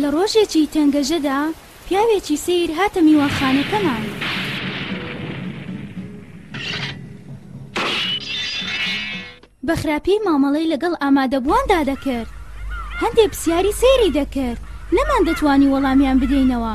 لە ڕۆژێکی تەنگەژەدا پیاوێکی سیر هاتە میوانخانەکەمان بە خراپی مامەڵەی لەگەڵ ئامادەبوواندا دەکرد هەندێک پرسیاری سێری دەکرد نەمان دەتوانی وەڵامیان بدەینەوە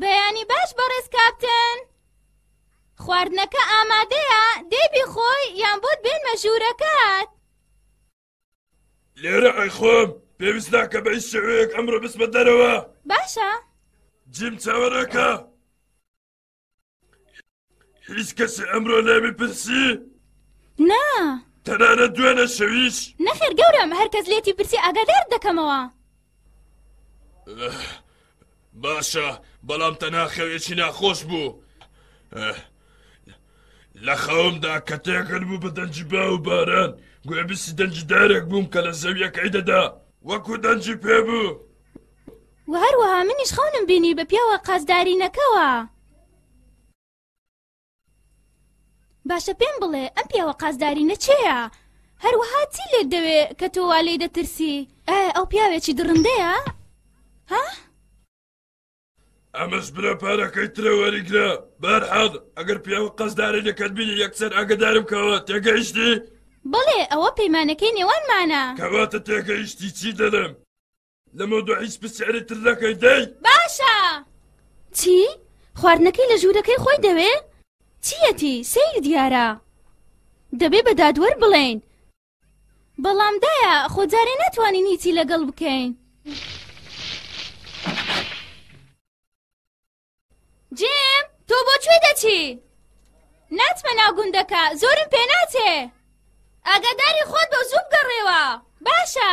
بەیانی باش بەڕێز کاپتن خواردنەکە ئامادەیە دەیبی خۆی یان بۆت بێنمە ژوورەکەت لێرە ئەیخۆم پێویست ناکە بە هیچ شێوەیەک ئەمرۆ بسمە دەرەوە باشە جیم چاوەرەکە هیچ کەسی ئەمرۆ لێ بپرسی نا تەنانە دوێنە شەویش نەخێر گەورم هەرکەس لێتی پرسی ئاگادار دەکەمەوە باشە بەڵام تەنها خەوێکی ناخۆش بوو لە خەومدا کە تێکەل بوو بە دەنجی با و باران گوێ بیسی دەنجی دارێک بووم کە لە زەویەکەی دەدا وەکو دەنجی پێ بوو و هەروەها منیش خەونم بینی بە پیاوە قازدارینەکەوە. باشە پێم بڵێ ئەم پیاوە قازدارینە چێە؟ هەروەها چی لێک دەوێ کە تۆ وا لێ دەترسی ئەو پیاوێکی دڕندەیە؟ ها؟ ئەمەش برە پارەکەی ترە وەریگرە بەرحەڵ ئەگەر پیاوە قەزدارە لەکەت بینی یەکسەر ئاگدارم کەەوە تێگەیشتی؟ بڵێ ئەوە پەیمانەکەی نێوانمانە کەواتە تێگەیشتی چی دەڵم؟ لەمە دو هیچ پسیاری تر نەکەی دەی باشە چی؟ خواردنەکەی لە ژوورەکەی خۆی دەوێ؟ چیەتی سیر دیارە دەبێ بە دادوەر بڵێین بەڵام دایە خۆجارێ ناتوانین هیچی لەگەڵ بکەین جێم تۆ بۆ کوێ دەچی؟ ناتمە ناو گوندەکە زۆرم پێناچێ ئاگاداری خۆت بە زوو بگەڕێوە باشە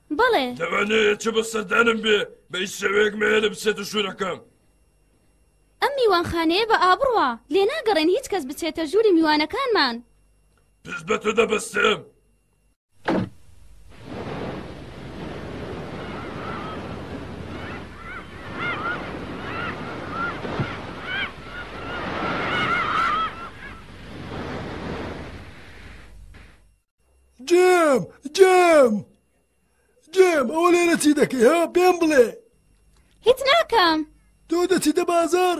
بەڵێ لەوانەیە چ بە سەردانم بێ بە هیچ شێوەیەک مەیە لە بچێتە ژوورەکەم ئەم میوانخانەیە بە ئابڕوە لێ ناگەڕێن هیچ کەس بچێتە ژووری میوانەکانمان پشت بە تۆ دەبەستم جێم جێم جێم ئەوە لێرە چی دەکەی ها پێم بڵێ هیچ ناکەم تۆ دەچی دە بازار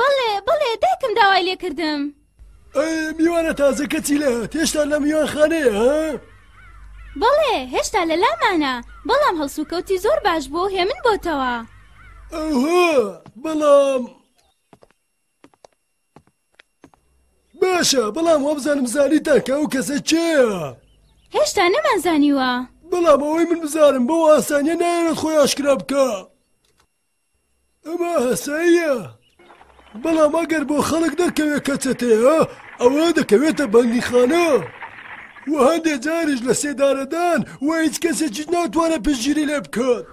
بەڵێ بەڵێ دایکم داوای لێکردم میوانە تازەکە چی لە تێشتا لە میوان خانەیە ها؟ بەڵێ هێشتا لە لامانە بەڵام هەڵسوکەوتی زۆر باش بۆ هێمن بۆتەوە ئەوه بەڵام باشە بەڵام وابزانم زانیتە کە ئەو کەسە کێیە هێشتا نەمان زانیوە بەڵام ئەوەی من بزانم بەو ئاسانیە ناوێت خۆی ئاشکرا بکە ئەمە هەساییە بەڵام ئەگەر بۆ خەڵک دەرکەوێت کە چەتەیە ئەوە دەکەوێتە بەندیخانە و هەندێک جاریش لە سێدارەدان و هیچ کەسێکیش ناتوانێت پشتگیری لێ بکات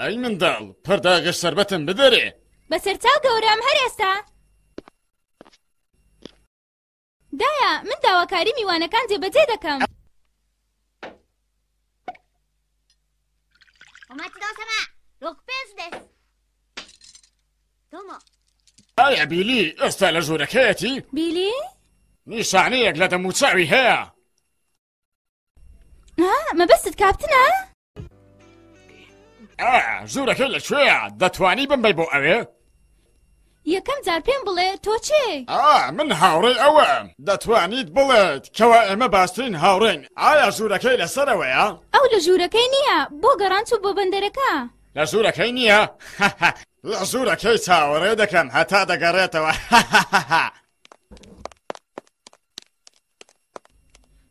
ئەی منداڵ پەرداگەش سەربەتم بدەرێ. بەسەرچاو گەورەم هەر ئێستا. دایە من داواکاری میوانەکان جێبەجێ دەکەم. ئایا بیلی ئێستا لە ژوورەکەیەتی؟ بیلی؟ نیشانەیەک لە دەموچاوی هەیە. مەبەستت کاپتنە؟ ژوورەکە لە کوێە دەتوانی بمبی بۆ ئەوێ؟ یەکەم جار پێم بڵێ تۆ چێ؟ من هاوڕێ ئەوە دەتوانیت بڵێت کەوا ئێمە باسترین هاوڕێن ئایا ژوورەکەی لەسەرەوەیە؟ ئەو لە ژوورەکەی نییە بۆ گەڕان چوو بۆ بەندەرەکە لە ژوورەکەی نییە؟ لە ژوورەکەی چاوەڕێ دەکەم هەتا دەگەڕێتەوە.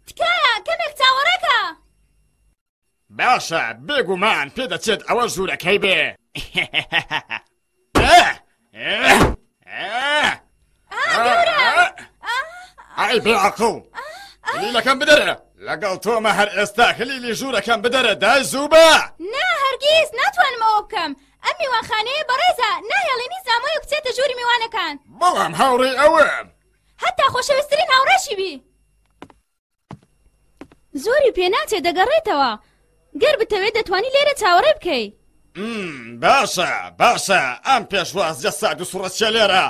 تکایە کەمێک چاوەڕێکە باشە بێگومان پێ دەچێت ئەوە ژوورەکەی بێ ئای بێ عقڵ لیلەکەم بدەرە لەگەڵ تۆمە هەر ئێستا خلیلی ژوورەکەم بدەرە دای زوو بە نا هەرگیز ناتوانم ئەوە بکەم ئەم میوانخانەیە بەڕێزە ناهێڵێنی زامۆیە بچێتە ژووری میوانەکان بەڵام هاوڕێ ئەوە هەتا خۆشەویسترین هاوڕێشی بی زۆری پێناچێ دەگەڕێتەوە گەر بتەوێت دەتوانی لێرە چاوەڕێ بکەی باشە باشە ئەم پێشواز جە سا دو سوڕەچە لێرە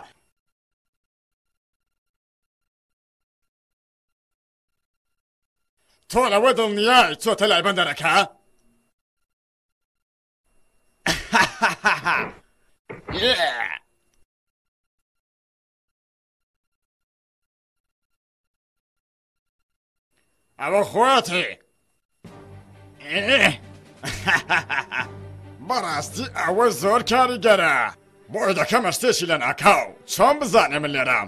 تۆ لەوە دڵنیای چۆتە لای بەندەرەکە؟ yeah. ئەوە خۆتی بەڕاستی ئەوە زۆر کاریگەرە بۆی دەکەمە شتێکی لە ناکاو چۆن بزانێ من لێرام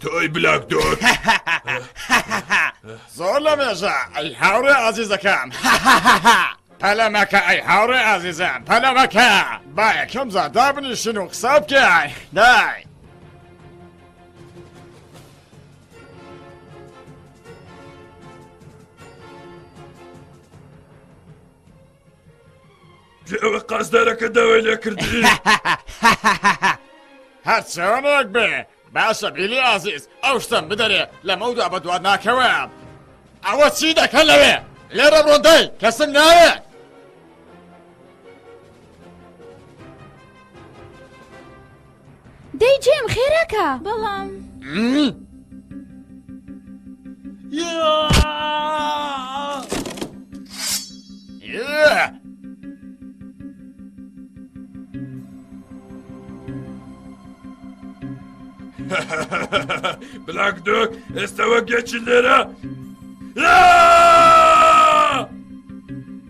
تۆی بلاک دۆر زۆر لە مێژە ئەی هاوڕێ ئازیزەکەم پەلەمەکە ئەی هاوڕێ ئازیزم پەلەمەکە با یەکەم جا دابنیشن و قسە بکەی دای ئەوە قازدارەکە داوای لێ کردی هەرچۆنێک بێ باشە بیلی ئازیز ئەو شتم بدەرێ لەمەودا بە دووار ناکەوە ئەوە چی دەکە لەوێ لێرە ڕۆندای کەسم ناوێ دەی جێم خێراکە بەڵام بلاک دۆک ئێستەوە گەچی لێرە؟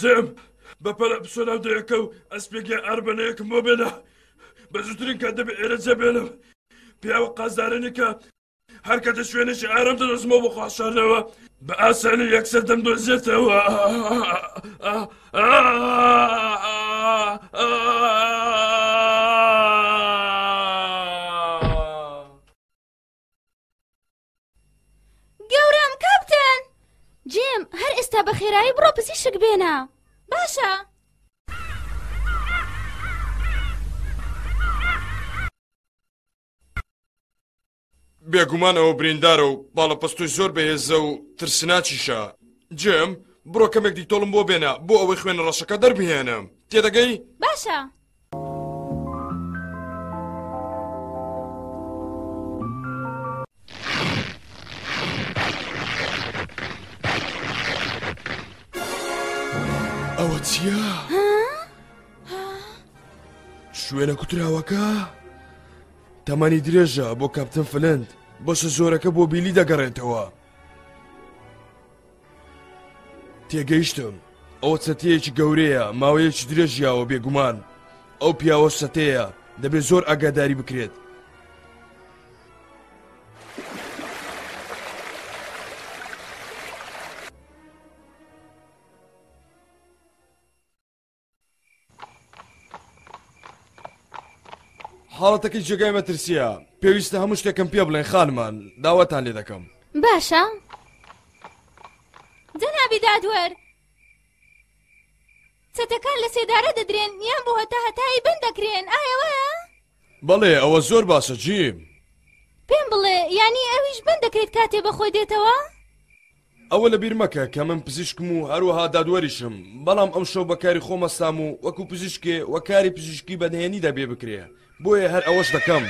جم بە پەرە بچۆ ناو دەیەکە و ئەسپێکی ئاربەنەیەکم بۆ بێنە بە زووترین کە دەبێ ئێرە جێبێنم پیاوە قازدارێنی کە هەر کە دەشوێنێکی ئارام دەدەستمەوە بۆ خاشارنەوە بە ئاسانی یەکسەر دەم دۆزێتەوە گەورەم کاپتن جێم هەر ئێستا بە خێرایی بڕۆ پزیشک بێنە باشە بێگومان ئەوە بریندارە و باڵەپەستۆی زۆر بەهێزە و ترسناچیشە جێم بڕۆ کەمێک دیتۆڵم بۆ بێنە بۆ ئەوەی خوێنە ڕەشەکە دەربهێنم تێدەگەی باشە ئەوە چییە؟ شوێنە کوتراوەکە؟ تەمەنی درێژە بۆ کاپتن فلند بەشە زۆرەکە بۆ بیلی دەگەڕێتەوە. تێگەیشتم ئەوە چەتەیەکی گەورەیە ماوەیەکی درێژیاوە بێگومان ئەو پیاوە سەتەیە دەبێت زۆر ئاگاداری بکرێت حاڵەتەکەی جێگای مەترسیە پێویستە هەموو شتێکم پێ بڵێن خانمان داواتان لێ دەکەم باشە جەنابی دادوەر چەتەکان لە سێدارە دەدرێن یان بۆ هەتا هەتایی بند دەکرێن ئایەوە بەڵێ ئەوە زۆر باسە جیم پێم بڵێ ینی ئەویش بند دەکرێت کاتێ بەخۆی دێتەوە ئەوە لە بیر مەکە کە من پزیشکم و هەروەها دادوەریشم بەڵام ئەو شەو بەکاری خۆمەستام و وەکو پزیشکێ وە کاری پزیشکی بە نهێنی دەبێ بکرێ بۆیە هەر ئەوەش دەکەم.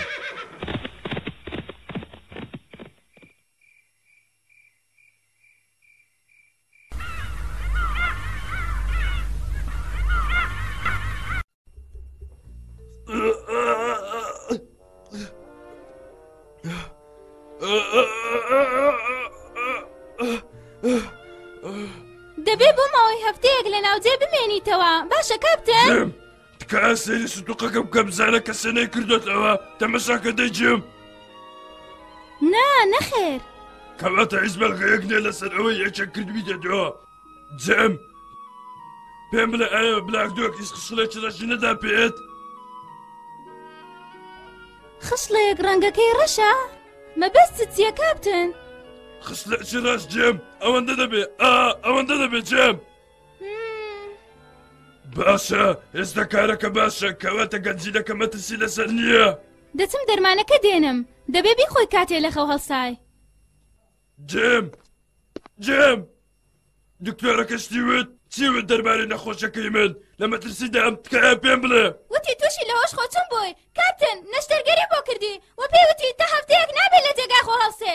دەبێ بۆ ماوەی هەفتەیەک لە ناوجێ بمێنیتەوە باشە کاپتە تکایە سەیری سندوقەکە بکە بزانە کە سێنەی کردوێتەوە تەمەشاکە دەجم نا نەخێر کەواتە هیچ بەڵگەیەک نێ لەسەر ئەوەی یەکێک کردوی دەدەوە جم پێم بڵێ ئایا بلاک دۆک هیچ خسڵێکی ڕەشی نەدا پێت خسڵێک ڕەنگەکەی ڕەشە مەبەست چیە کاپتن خسلێکی ڕەش جێم ئەوەندە دەبێ ئا ئەوەندە دەبێ جێم باشە ئێستا کارەکە باشە کەواتە گەنجینەکە مەترسی لەسەر نییە دەچم دەرمانەکە دێنم دەبێ بیخۆی کاتێ لە خەو هەڵسای جێم جێم دکتۆرەکە شتی وت چی وت دەربارەی نەخۆشەکەی من لە مەترسیدام تکایە پێم بڵێ وتی تووشی لەوەش خۆچم بووی کاپتن نەشتەرگەری بۆ کردی و پێی وتی تا هەفتەیەک نابێت لە جێگای خۆ هەڵسێ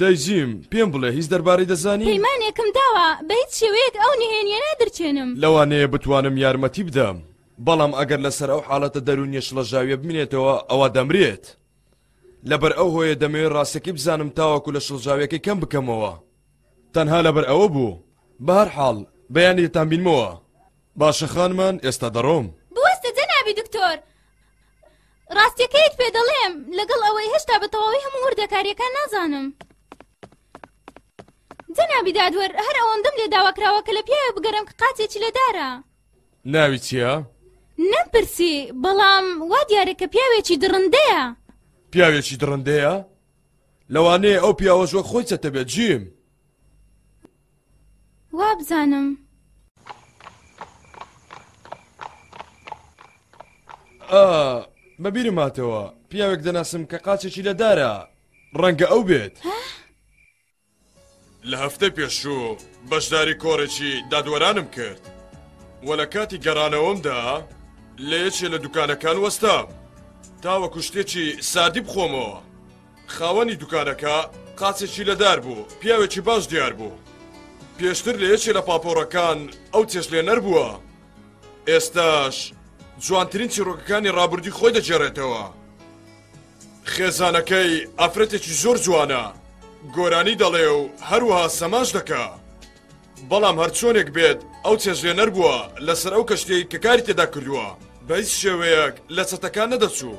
دەیجیم پێم بڵێ هیچ دەربارەی دەزانی پەیمانێکم داوە بە هیچ شێوەیەک ئەو نهێنیە نادرچێنم لەوانەیە بتوانم یارمەتی بدەم بەڵام ئەگەر لەسەر ئەو حاڵەتە دەرونیە شڵەژاویە بمێنێتەوە ئەوە دەمرێت لەبەر ئەو هۆیە دەمەوێت ڕاستەکەی بزانم تاوەکو لە شڵژاوەکەی کەم بکەمەوە تەنها لەبەر ئەوە بوو بەهەر حاڵ بەیانی دەتان بینمەوە باشە خانمان ئێستا دەڕۆم بوەستە جەنابی دکتۆر ڕاستیەکەیت پێ دەڵێم لەگەڵ ئەوەی هێشتا بە تەواوی هەموو وردەکاریەکان نازانم جەنابی دادوەر هەر ئەوەندەم لێ داواکراوە کە لە پیاوە بگەرم کە قاچێکی لەدارە ناوی چییە؟ نەمپرسی بەڵام وا دیارە کە پیاوێکی دڕندەیە پیاوێکی دڕندەیە؟ لەوانەیە ئەو پیاوەش وەک خۆی چەتە بێت جیم. وابزانم. بەبیرم هاتەوە پیاوێک دەناسم کە قاچێکی لەدارە ڕەنگە ئەو بێت. لە هەفتەی پێشوو بەشداری کۆڕێکی دادوەرانم کرد و لە کاتی گەڕانەوەمدا لە یەکێ لە دوکانەکان وەستام تاوەکو شتێکی ساردی بخۆمەوە خاوەنی دوکانەکە قاچێکی لەدار بوو پیاوێکی باش دیار بوو پێشتر لە یەکێ لە پاپۆڕەکان ئەو چێش لێنەر بووە ئێستاش جوانترین چیڕۆکەکانی ڕابردی خۆی دەگێڕێتەوە خێزانەکەی ئافرەتێکی زۆر جوانە گۆرانی دەڵێ و هەروەها سەماش دەکە بەڵام هەرچۆنێک بێت ئەو چێژێنەر بووە لەسەر ئەو کەشتەی کە کاری تێدا کردووە بە هیچ شێوەیەک لە چەتەکان نەدەچوو.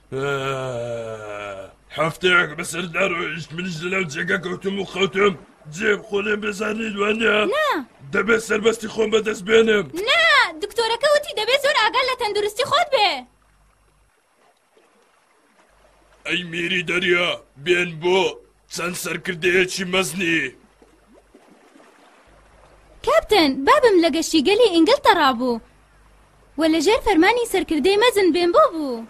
هەفتەیەک بەسەر دەڕۆیشت منیش لەو جێگە کەوتم و خەوتم جێم خۆێن بێزارنی دوانە دەبێت سەربەستی خۆم بەدەست بێنم نا دکتۆرەکە وتی دەبێت زۆر ئاگەر لە تەندروستی خۆت بێ ئەی میری دەریا بێن بۆ چەند سەرکردەیەکی مەزنی کاپتن بابم لە گەشتی گەلی ئینگلتەڕا بوو و لە ژێر فەرمانی سەرکردەی مەزن بێن بۆ بوو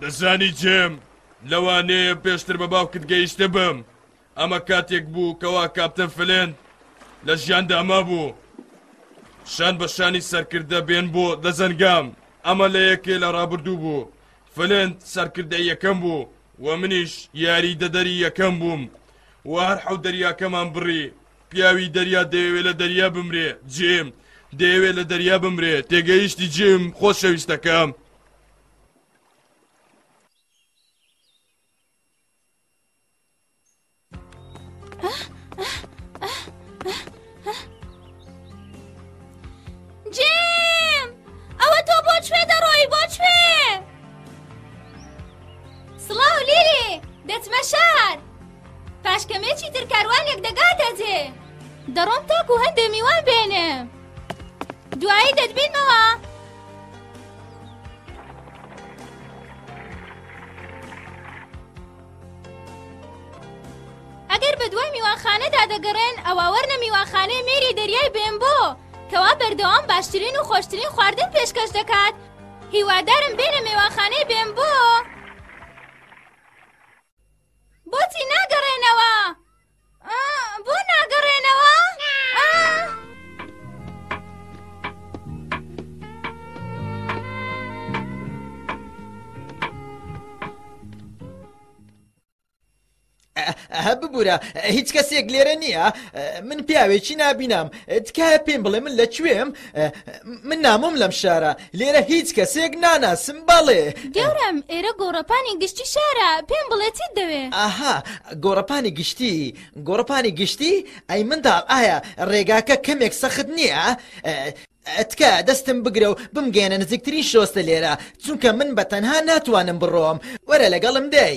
دەزانی جێم لەوانەیە پێشتر بە باوکت گەیشتە بم ئەمە کاتێک بوو کەوا کاپتن فلێن لە ژیاندا مابوو شان بە شانی سەرکردە بێن بۆ دەزەنگام ئەمە لە یەکێ لە ڕابردوو بوو فلنت سەرکردەی یەکەم بوو و منیش یاری دەدەری یەکەم بووم و هەر حەو دەریاکەمان بڕی پیاوی دەریا دەیەوێ لە دەریا بمرێ جێم دەیەوێ لە دەریا بمرێ تێگەیشتی جێم خۆشەویستەکەم جێم ئەوە تۆ بۆ کوێ دەڕۆی بۆ کوێ سڵاو لیلی دەچمە شار پاشکەمێکی ترکاروانێک دەگاتە جێ دەڕۆم تاکو هەندێ میوان بێنێ دوایی دەتبینەوە ئەگەر بە دوای میوانخانەدا دەگەڕێن ئەوە وەرنە میوانخانەی مێری دەریای بێن بۆ کەوا بەردەوام باشترین و خۆشترین خواردن پێشکەش دەکات هیوادارم بێنە میوانخانەی بێن بۆ بۆچی ناگەڕێنەوە؟ بۆ ناگەڕێنەوە؟ هە ببوورە هیچ کەسێک لێرە نییە من پیاوێکی نابینام تکایە پێم بڵێ من لە کوێم من نامۆم لەم شارە لێرە هیچ کەسێک ناناسم بەڵێ گەورم ئێرە گۆڕەپانی گشتی شارە پێم بڵێ چیت دەوێ ئاها گۆڕەپانی گشتی گۆڕەپانی گشتی ئەی منداڵ ئایا ڕێگاکە کەمێک سەخت نییە ئەتکە دەستم بگرە و بمگەێنە نزیکترین شۆستە لێرە چونکە من بە تەنها ناتوانم بڕۆم وەرە لەگەڵم دەی